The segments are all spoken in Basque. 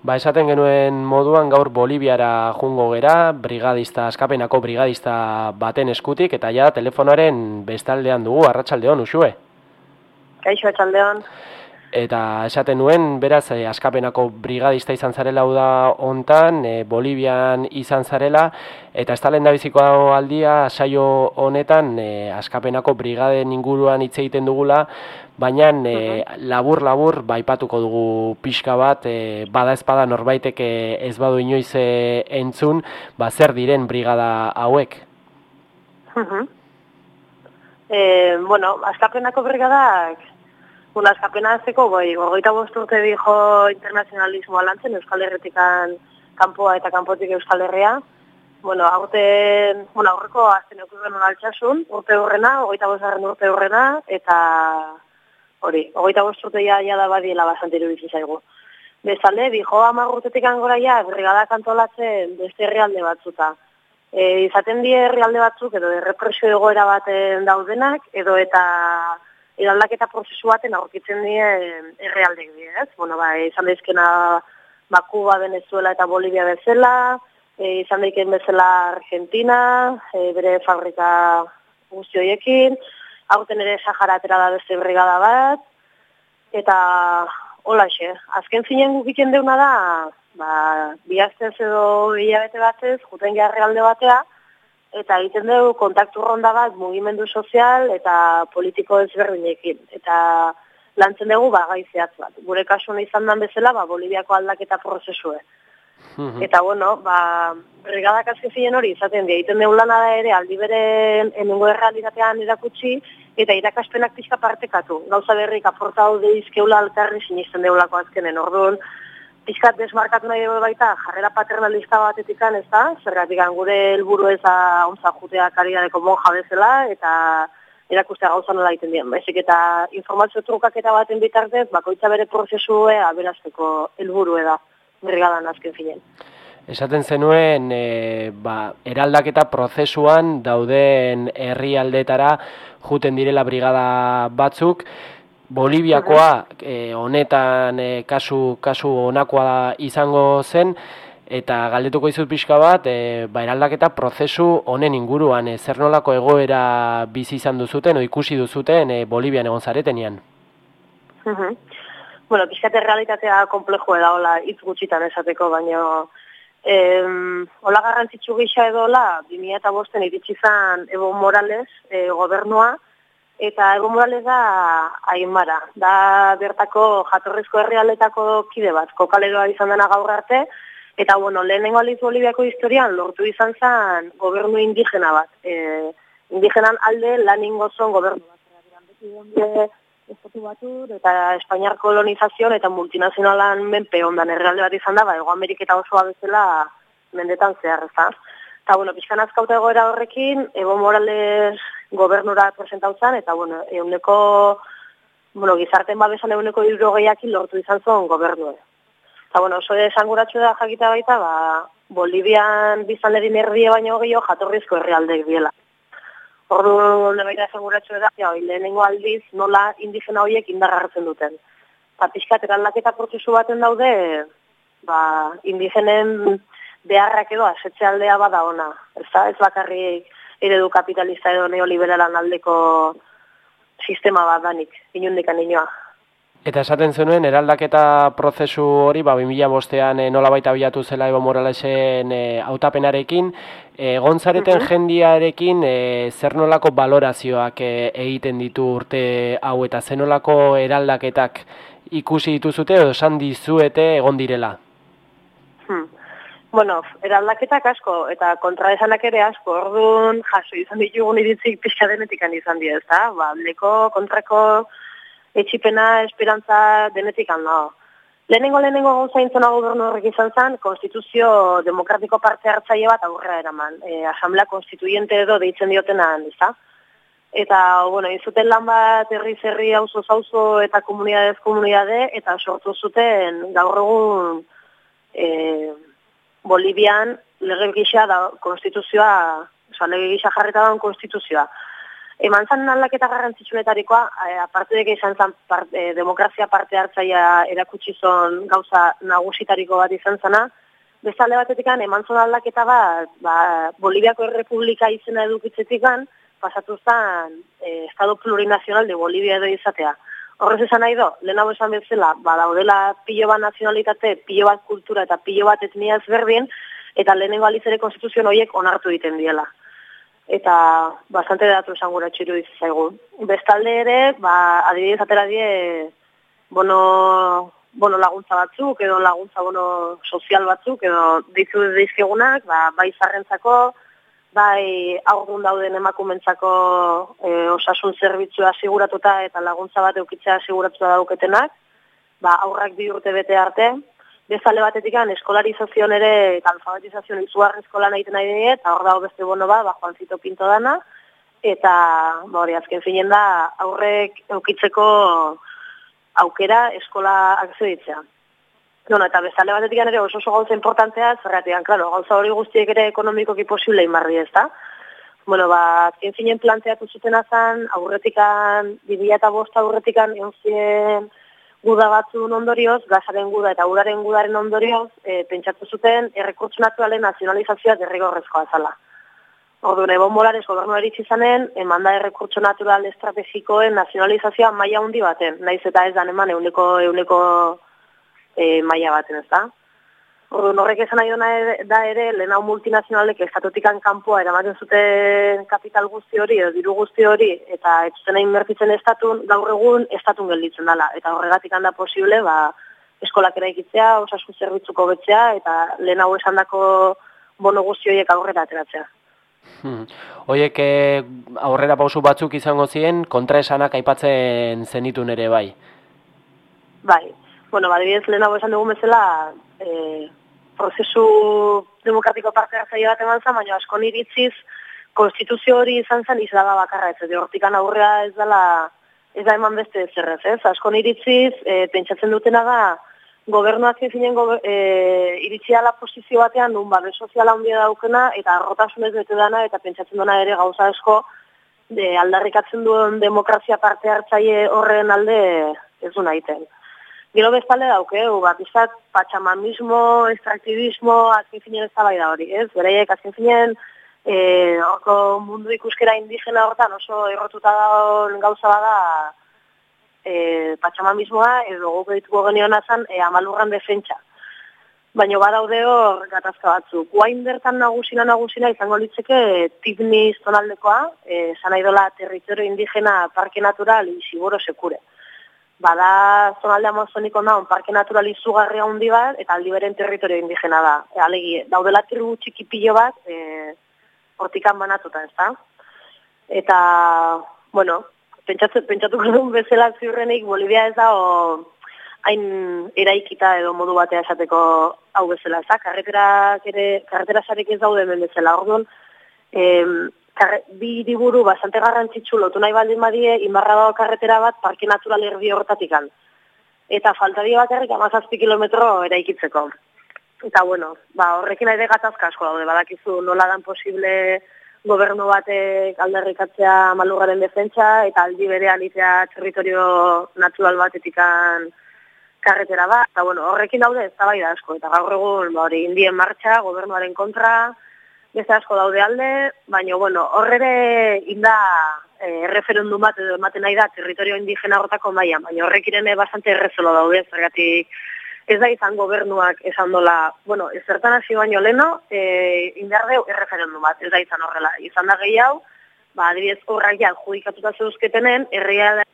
Ba, esaten genuen moduan gaur Bolibiara jungo gera, brigadista, askapenako brigadista baten eskutik, eta ja, telefonaren bestaldean dugu, arratsaldeon usue. Kaixo, arratsaldeon. Eta esaten nuen, beraz, eh, askapenako brigadista izan zarela da hontan, eh, Bolibian izan zarela, eta ez talen da biziko aldia, saio honetan, eh, askapenako brigaden inguruan hitz egiten dugula, baina eh, labur-labur baipatuko dugu pixka bat, eh, bada ezpada norbaitek ez badu inoiz eh, entzun, ba, zer diren brigada hauek? eh, bueno, askapenako brigadak, Bueno, azkapena azteko, bai, gogoita bosturte dijo internazionalismoa lantzen Euskal Herretikan kanpoa eta kanpotik Euskal Herria. Bueno, aurte, bueno, aurreko azten eukurren altxasun, urte horrena, gogoita bostarren urte horrena, eta hori, gogoita bosturte ja, ja da badiela basantiru bizizaigu. Bezalde, dijo amar urtetik angora ja, brigada kantolatzen beste herrialde batzuta. E, izaten die herrialde batzuk, edo errepresio egoera baten daudenak, edo eta eraldaketa prozesu baten aurkitzen die errealdek die, ez? Bueno, ba, izan daizkena ba, Kuba, Venezuela eta Bolivia bezala, e, izan daiken bezala Argentina, e, bere fabrika guztioiekin, aurten ere Sahara atera da beste brigada bat, eta hola xe, azken zinen gukiken deuna da, ba, bihaztez edo hilabete batez, juten jarri batea, eta egiten dugu kontaktu ronda bat mugimendu sozial eta politiko ezberdinekin. Eta lantzen dugu ba, gaizeatz bat. Gure kasu izan dan bezala, ba, Boliviako aldaketa prozesue. Mhm. Eta bueno, ba, brigadak azken hori izaten di, egiten dugu lana da ere aldi beren emengo errealitatean irakutsi, eta irakaspenak pixka partekatu. Gauza berrik aporta hau deizkeula alkarri sinisten deulako azkenen. Orduan, pixkat desmarkatu nahi dugu baita, jarrera paternalista batetikan, ez da? Zergatik gure helburu ez da ontza jutea kariadeko monja bezala, eta erakustea gauza nola egiten dien. Baizik eta informazio trukaketa baten bitartez, bakoitza bere prozesue aberazteko helburu da, brigadan azken finen. Esaten zenuen, e, ba, eraldaketa prozesuan dauden herrialdetara juten direla brigada batzuk, Boliviakoa eh, honetan e, kasu, kasu onakoa izango zen, eta galdetuko izut pixka bat, e, ba, eraldaketa prozesu honen inguruan, e, zer nolako egoera bizi izan duzuten, o ikusi duzuten e, Bolivian egon zaretenean? Uh Bueno, pixkate realitatea komplejo da, hola, hitz gutxitan esateko, baina em, hola garrantzitsu gisa edo, hola, 2000 eta bosten iritsi zan Evo Morales e, gobernua, eta Ego Morales da Aimara, da bertako jatorrizko herrialetako kide bat, kokaleroa izan dena gaur arte, eta bueno, lehenengo aliz Bolibiako historian lortu izan zen gobernu indigena bat. E, indigenan alde lan ingozon gobernu bat. Estatu batur, eta Espainiar kolonizazioan eta multinazionalan menpe ondan herrialde bat izan da, ba, Ego Ameriketa osoa bezala mendetan zehar, ez Eta, bueno, pixkan azkauta egoera horrekin, Evo Morales gobernura presentautzen, eta, bueno, euneko, bueno, gizarten babesan euneko irrogeiakin lortu izan zuen gobernu. Eta, bueno, oso esanguratxo da jakita baita, ba, Bolivian bizan erin erdia baino gehiago jatorrizko herrialdek biela. Ordu nebaita esanguratxo da, ja, lehenengo aldiz nola indigena horiek indarrartzen duten. Eta, pixkat, eraldaketa prozesu baten daude, ba, indigenen beharrak edo asetxe aldea bada ona. Ez da, ez bakarrik eredu kapitalista edo neoliberalan aldeko sistema bat danik, inundikan inoa. Eta esaten zenuen, eraldaketa prozesu hori, ba, 2000 bostean e, nola baita zela Evo Moralesen e, autapenarekin, e, gontzareten jendiarekin e, zer nolako balorazioak e, egiten ditu urte hau eta zer nolako eraldaketak ikusi dituzute edo esan dizuete egon direla? Bueno, eraldaketak asko, eta kontraesanak ere asko, orduan jaso izan ditugun iritzik pixka denetik izan dira, ezta? Ba, leko, kontrako etxipena, esperantza denetik handa. Lehenengo, lehenengo gauza intzona gobernu horrek izan zen, konstituzio demokratiko parte hartzaile bat aurrera eraman. E, asamblea konstituyente edo deitzen diotenan, ezta? Eta, bueno, izuten lan bat herri zerri hauzo zauzo eta komunidadez komunidade, eta sortu zuten gaur egun... E, Bolivian lege gisa da konstituzioa, oza, lege gisa jarreta da konstituzioa. Eman zan aldaketa garrantzitsunetarikoa, e, aparte deke izan zan e, demokrazia parte hartzaia erakutsi zon gauza nagusitariko bat izan zana, bezalde batetik eman zon aldaketa bat, ba, Boliviako Errepublika izena edukitzetik pasatu zen e, Estado Plurinazional de Bolivia edo izatea. Horrez esan nahi do, lehenago esan bezala, ba, daudela pilo bat nazionalitate, pilo bat kultura eta pilo bat etnia ezberdin, eta lehenengo alizere konstituzio horiek onartu egiten diela. Eta bastante datu esan gura txiru zaigu. Bestalde ere, ba, adibidez atera die, bono, bono laguntza batzuk, edo laguntza bono sozial batzuk, edo ditu dizkigunak, ba, bai zarrentzako, bai aurrun dauden emakumentzako e, osasun zerbitzua siguratuta eta laguntza bat eukitzea siguratuta dauketenak, ba, aurrak bi urte bete arte, bezale batetik eskolarizazion ere eta alfabetizazion izuar eskola nahi nahi eta hor dago beste bono ba, ba Juan Zito Pinto dana, eta ba, hori azken finen da aurrek eukitzeko aukera eskola akzeditzea. Bueno, eta bezale batetik ere oso oso gauza importantea, zerratian, klaro, gauza hori guztiek ere ekonomikoki posible inbarri ez da. Bueno, ba, azken zinen planteatu zuten azan, aurretikan, bibila eta bosta aurretikan, egon guda batzun ondorioz, gazaren guda eta uraren gudaren ondorioz, e, pentsatu zuten, errekurtsu naturalen nazionalizazioa derrigorrezkoa zala. Orduan, ebon bolares gobernu eritz izanen, eman da errekurtso natural estrategikoen nazionalizazioa maila handi baten. Naiz eta ez dan eman euneko, euneko e, maila baten ez da. Orduan horrek esan nahi da ere, lehen hau multinazionalek estatotikan kanpoa eramaten zuten kapital guzti hori, edo diru guzti hori, eta ez zuten inbertitzen estatun, gaur egun estatun gelditzen dela. Eta horregatik handa posible, ba, eskolak eraikitzea, osasun zerbitzuko betzea, eta lehen hau esan dako bono guzti horiek aurrera ateratzea. Hmm. Oiek eh, aurrera pausu batzuk izango ziren, kontraesanak aipatzen zenitun ere bai? Bai, bueno, badibidez lehenago esan dugu bezala, e, prozesu demokratiko parte hartzaile bat eman zan, baina asko niritziz, konstituzio hori izan zen izan bakarra, ez hortikan aurrea ez dela, ez da eman beste zerrez, ez? Asko niritziz, e, pentsatzen dutena da, gobernuak ezinen gobe, e, iritsi ala posizio batean, duen barre soziala handia daukena, eta arrotasunez bete dana, eta pentsatzen duena ere gauza asko, de aldarrikatzen duen demokrazia parte hartzaile horren alde ez du nahiten. Gero bezpalde dauke, bat izat, patxamamismo, extraktivismo, azken finen ez da hori, ez? Bereiek, azken finen, e, orko mundu ikuskera indigena hortan oso errotuta da gauza bada e, patxamamismoa, edo goko dituko genioan azan, e, amalurran defentsa. Baina badaude hor gatazka batzu. Guain bertan nagusina nagusina izango litzeke tipniz tonaldekoa, e, zanaidola territorio indigena parke natural iziboro sekure bada zonalde amazoniko naun parke natural izugarria handi bat, eta aldi beren territorio indigena da. E, alegi, daudela tribu txiki bat, e, hortikan banatuta, ez da? Eta, bueno, pentsatu, pentsatu duen bezala ziurrenik, Bolivia ez da, o, hain eraikita edo modu batea esateko hau bezala, ez da? Karretera, karretera ez daude hemen bezala, orduan, bi diburu bastante garrantzitsu lotu nahi baldin badie, inbarra karretera bat parke natural erdi horretatik Eta falta di bakarrik amazazpi kilometro eraikitzeko. Eta bueno, ba, horrekin nahi gatazka asko daude, badakizu nola dan posible gobernu batek aldarrikatzea malugaren defentsa, eta aldi berean itea territorio natural batetikan karretera bat. Eta bueno, horrekin daude ez da asko, eta gaur egun ba, hori indien martxa, gobernuaren kontra, beste asko daude alde, baina, bueno, horrere inda e, referendum bat edo ematen nahi da territorio indigena horretako maia, baina horrek irene bastante errezolo daude, zergatik ez da izan gobernuak esan dola, bueno, ez zertan hasi baino leno, e, indar deu erreferendum bat, ez da izan horrela. Izan da gehi hau, ba, adibidez horrak ja, judikatuta zeuzketenen, erreala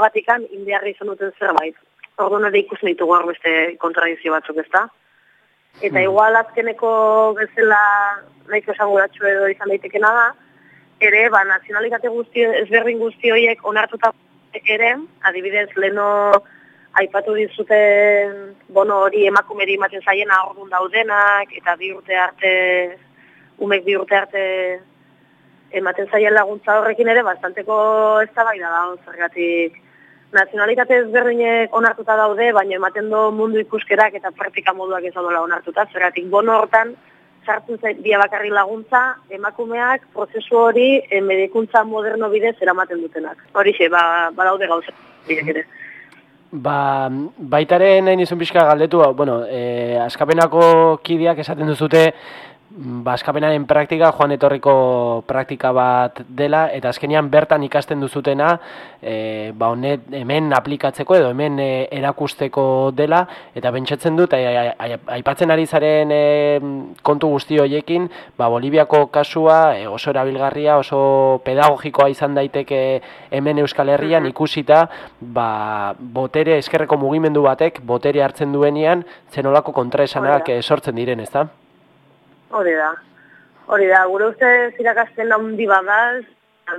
gatikan indiarri izan duten zerbait. Orduan ere ikusten ditugu hor beste kontradizio batzuk ez da. Eta hmm. igual azkeneko bezala nahiko esanguratxo edo izan daitekena da, ere, ba, nazionalitate guzti, ezberdin guzti horiek onartuta ere, adibidez, leno aipatu dizuten bono hori emakumeri ematen zaien ahordun daudenak, eta bi urte arte, umek bi urte arte ematen zaien laguntza horrekin ere, bastanteko ez da bai da, zergatik, nazionalitate ezberdinek onartuta daude, baina ematen do mundu ikuskerak eta praktika moduak ez dola onartuta, zergatik bono hortan sartzen zait bia bakarri laguntza, emakumeak prozesu hori e, medikuntza moderno bidez eramaten dutenak. Horixe, ba, badaude gauza, ere. Ba, baitaren nahi nizun pixka galdetu, bueno, e, askapenako kidiak esaten duzute, Baskapenaren praktika joan etorriko praktika bat dela eta azkenean bertan ikasten duzutena e, ba honet hemen aplikatzeko edo hemen e, erakusteko dela eta pentsatzen dut aipatzen ari zaren e, kontu guzti hoiekin ba Boliviako kasua e, oso erabilgarria oso pedagogikoa izan daiteke hemen Euskal Herrian ikusita ba botere eskerreko mugimendu batek botere hartzen duenean zenolako kontraesanak sortzen diren, ezta? Hori da. Hori da, gure uste zirakasten handi badaz,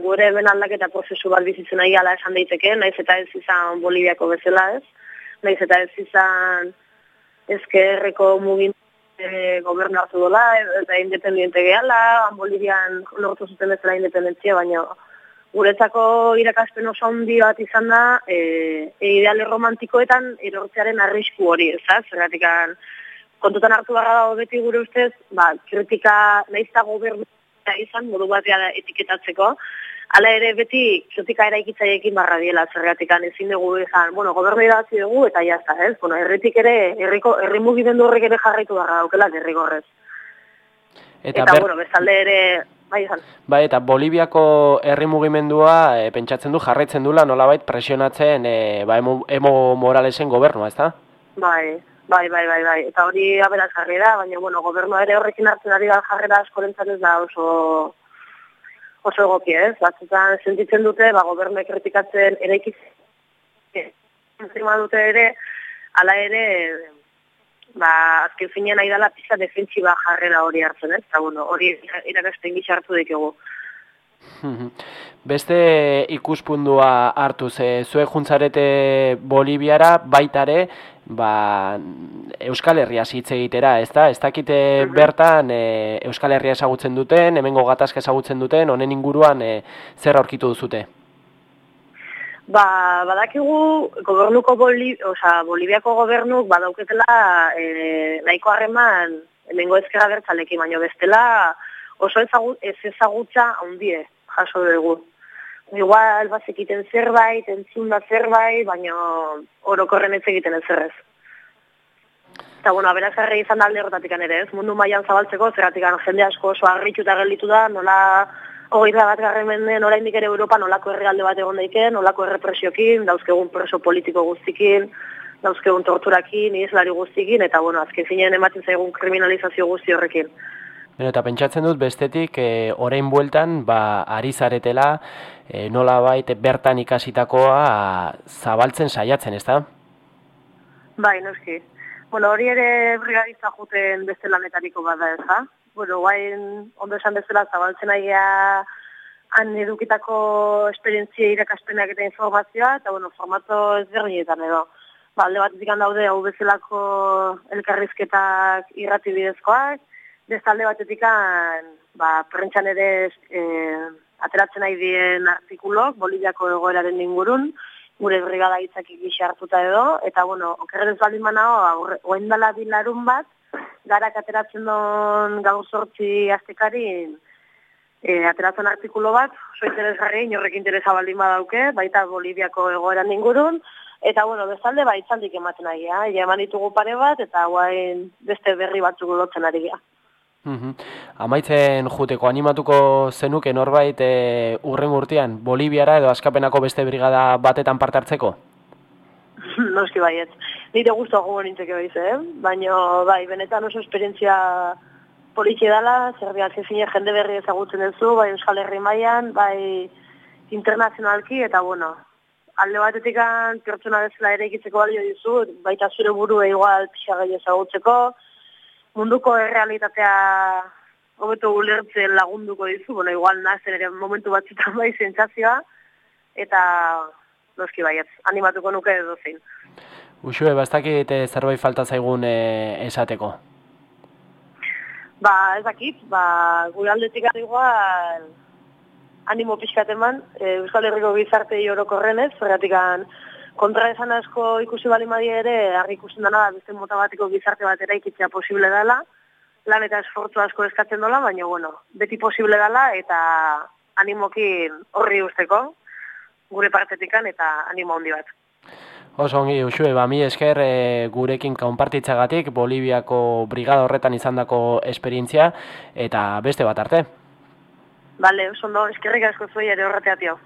gure ben aldaketa prozesu bat bizitzen nahi ala esan daiteke, naiz eta ez izan Boliviako bezala ez, naiz eta ez izan ezkerreko mugin e, gobernu hartu dola, eta independiente gehala, Bolivian lortu zuten bezala independentzia, baina guretzako irakaspen oso handi bat izan da, e, e ideale romantikoetan erortzearen arrisku hori, ez zergatikan, kontutan hartu barra dago beti gure ustez, ba, kritika nahizta gobernu izan, modu batea etiketatzeko, Hala ere beti kritika eraikitzaiekin barra diela zergatik ezin dugu izan, bueno, gobernu idatzi dugu eta jazta, ez? Bueno, erritik ere, herriko herri mugimendu horrek ere jarraitu barra daukela derrigorrez. Eta, eta bueno, bezalde ere, bai izan. Bai, eta Boliviako herri mugimendua e, pentsatzen du jarraitzen dula nolabait presionatzen e, ba, emo, emo Moralesen gobernua, ezta? Bai, Bai, bai, bai, bai. Eta hori aberaz jarri da, baina, bueno, gobernua ere horrekin hartzen ari da jarrera askorentzat ez da oso oso egoki, ez? Batzutan sentitzen dute, ba, gobernuek kritikatzen entzima dute ere, ala ere, ba, azken finean nahi dela pizka defentsiba jarrera hori hartzen, ez? Eta, bueno, hori irakasten gitxartu dikegu. Beste ikuspundua hartu ze zuek juntzarete Boliviara baitare ba, Euskal Herria hitz egitera, ez da? Ez dakite bertan e, Euskal Herria ezagutzen duten, hemengo gatazka ezagutzen duten, honen inguruan e, zer aurkitu duzute? Ba, badakigu gobernuko Boli, oza, Boliviako gobernuk badauketela e, nahiko harreman hemengo ezkera bertzalekin, baino bestela oso ez ezagutza handie jaso dugu igual bat egiten zerbait, entzun da zerbait, baina orokorren ez egiten ez zerrez. Eta, bueno, aberaz izan da alde horretatik ere, ez? Mundu mailan zabaltzeko, zerratik jende asko oso arritxu eta gelditu da, nola hogeita bat garren menden, nola indik ere Europa, nolako herrialde bat egon daike, nolako errepresiokin, dauzkegun preso politiko guztikin, dauzkegun torturakin, islari guztikin, eta, bueno, azken zinean ematen zaigun kriminalizazio guzti horrekin. Eta pentsatzen dut bestetik e, orain bueltan ba, ari zaretela e, nola baita bertan ikasitakoa zabaltzen saiatzen, ez da? Bai, noski. Bueno, hori ere brigaditza juten beste lanetariko bada ez, ha? Bueno, guain ondo esan bezala zabaltzen aia han edukitako esperientzia irakaspenak eta informazioa, eta bueno, formato ezberdinetan edo. Ba, alde bat daude hau bezalako elkarrizketak irrati bidezkoak, bestalde batetik ba, prentxan ere e, ateratzen nahi dien artikulok, Boliviako egoeraren ingurun, gure brigada hitzak ikixi hartuta edo, eta bueno, okerren ez baldin manao, oen dala bilarun bat, garak ateratzen don gaur sortzi aztekari, e, ateratzen artikulo bat, oso interesgarri, inorrek interesa baldin badauke, baita Boliviako egoeran ingurun, Eta, bueno, bezalde, ba, itzaldik ematen ari, ja, eman ditugu pare bat, eta guain beste berri batzuk lotzen ari, ja. Mm Amaitzen juteko animatuko zenuke norbait e, urren urtean Boliviara edo askapenako beste brigada batetan parte hartzeko? Noski baiet. Nire guztu hagu nintzeke baiz, eh? Baina, bai, benetan oso esperientzia politxe dela, zer bihatzen zine jende berri ezagutzen duzu, bai Euskal Herri mailan, bai internazionalki, eta bueno, alde batetik pertsona bezala ere ikitzeko balio dizu, baita zure buru igual pixagai ezagutzeko, munduko errealitatea hobeto ulertzen lagunduko dizu, bueno, igual nazen ere momentu batzutan bai zentzazioa, eta noski baiet, animatuko nuke edo zein. Uxue, bastakit eh, zerbait falta zaigun e, esateko? Ba, ez dakit, ba, gure aldetik igual animo pixkateman, e, Euskal Herriko gizarte orokorrenez, zergatik kontra esan asko ikusi bali ere, argi ikusten dana, beste mota batiko gizarte bat eraikitzea posible dela, lan eta esfortzu asko eskatzen dola, baina bueno, beti posible dela eta animokin horri usteko gure partetikan eta animo handi bat. Oso ongi, usue, ba, mi esker e, gurekin konpartitzagatik Boliviako brigada horretan izandako esperientzia eta beste bat arte. Bale, oso ondo, eskerrik asko zuei ere horretea tio.